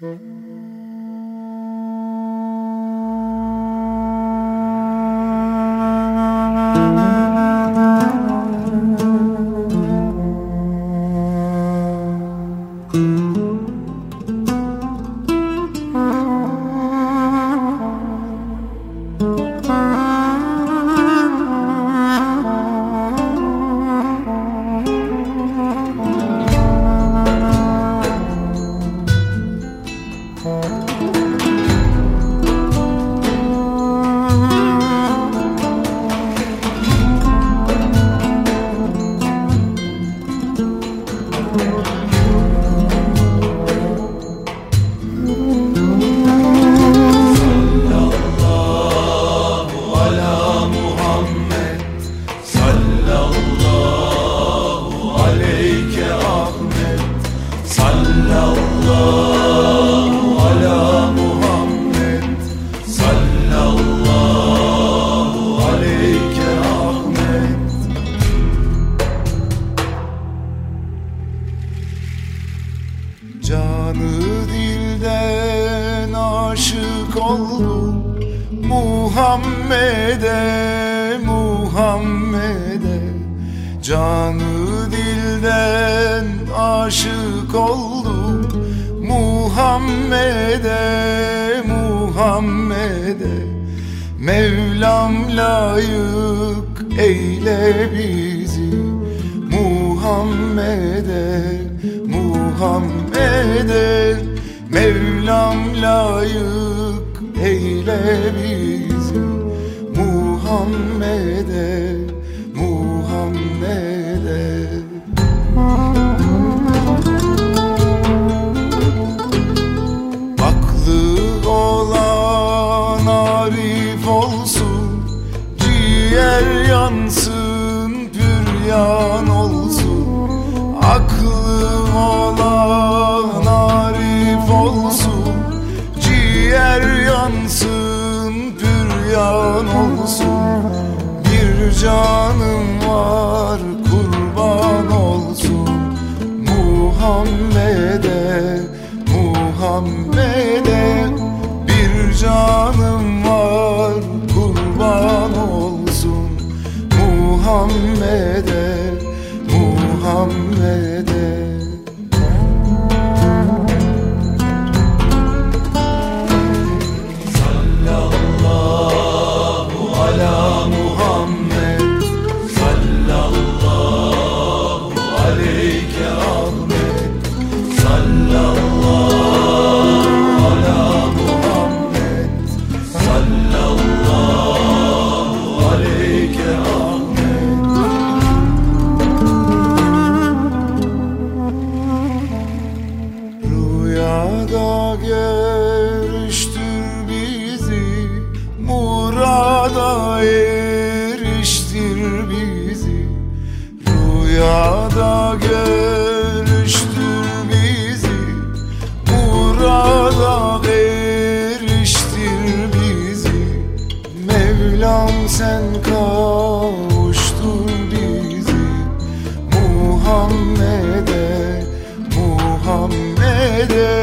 Canı Muhammed'e, Muhammed'e. Canı dilden aşık oldum. Muhammed'e, Muhammed'e. Mevlam layık eyle bizi. Muhammed'e, Muhammed'e. Mevlam layık eyle bizi Muhammed'e, canım var, kurban olsun Muhammed'e, Muhammed'e. Bir canım var, kurban olsun Muhammed'e, Muhammed'e görüştür bizi. Murada eriştir bizi. Mevlam sen kavuştur bizi. Muhammed'e, Muhammed'e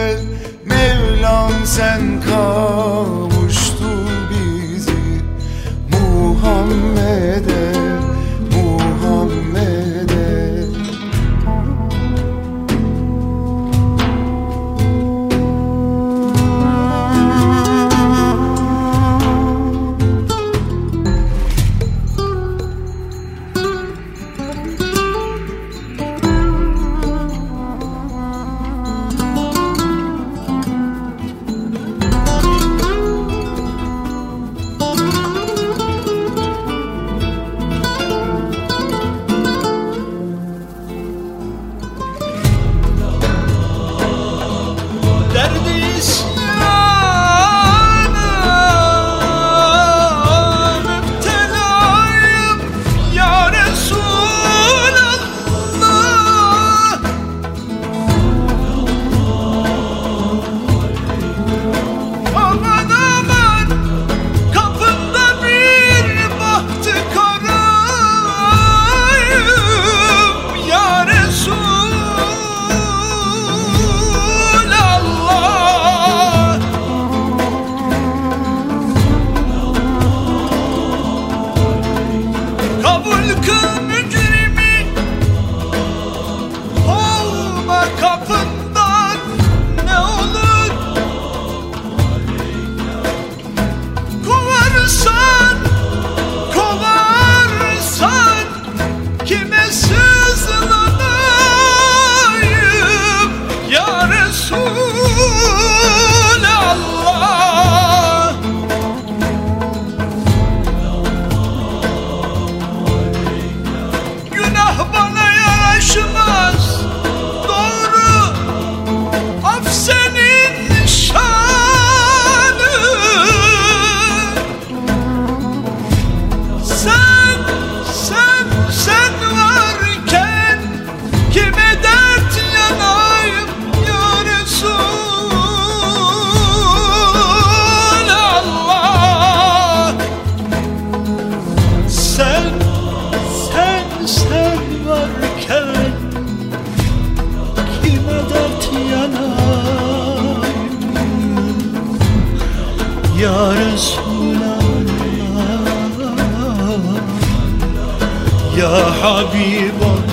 Ya Habiballah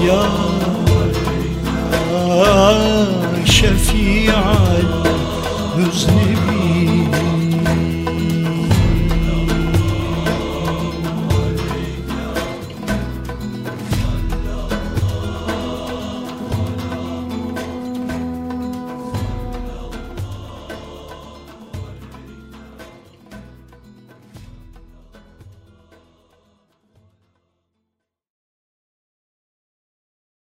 Ya Şefi'al müznibin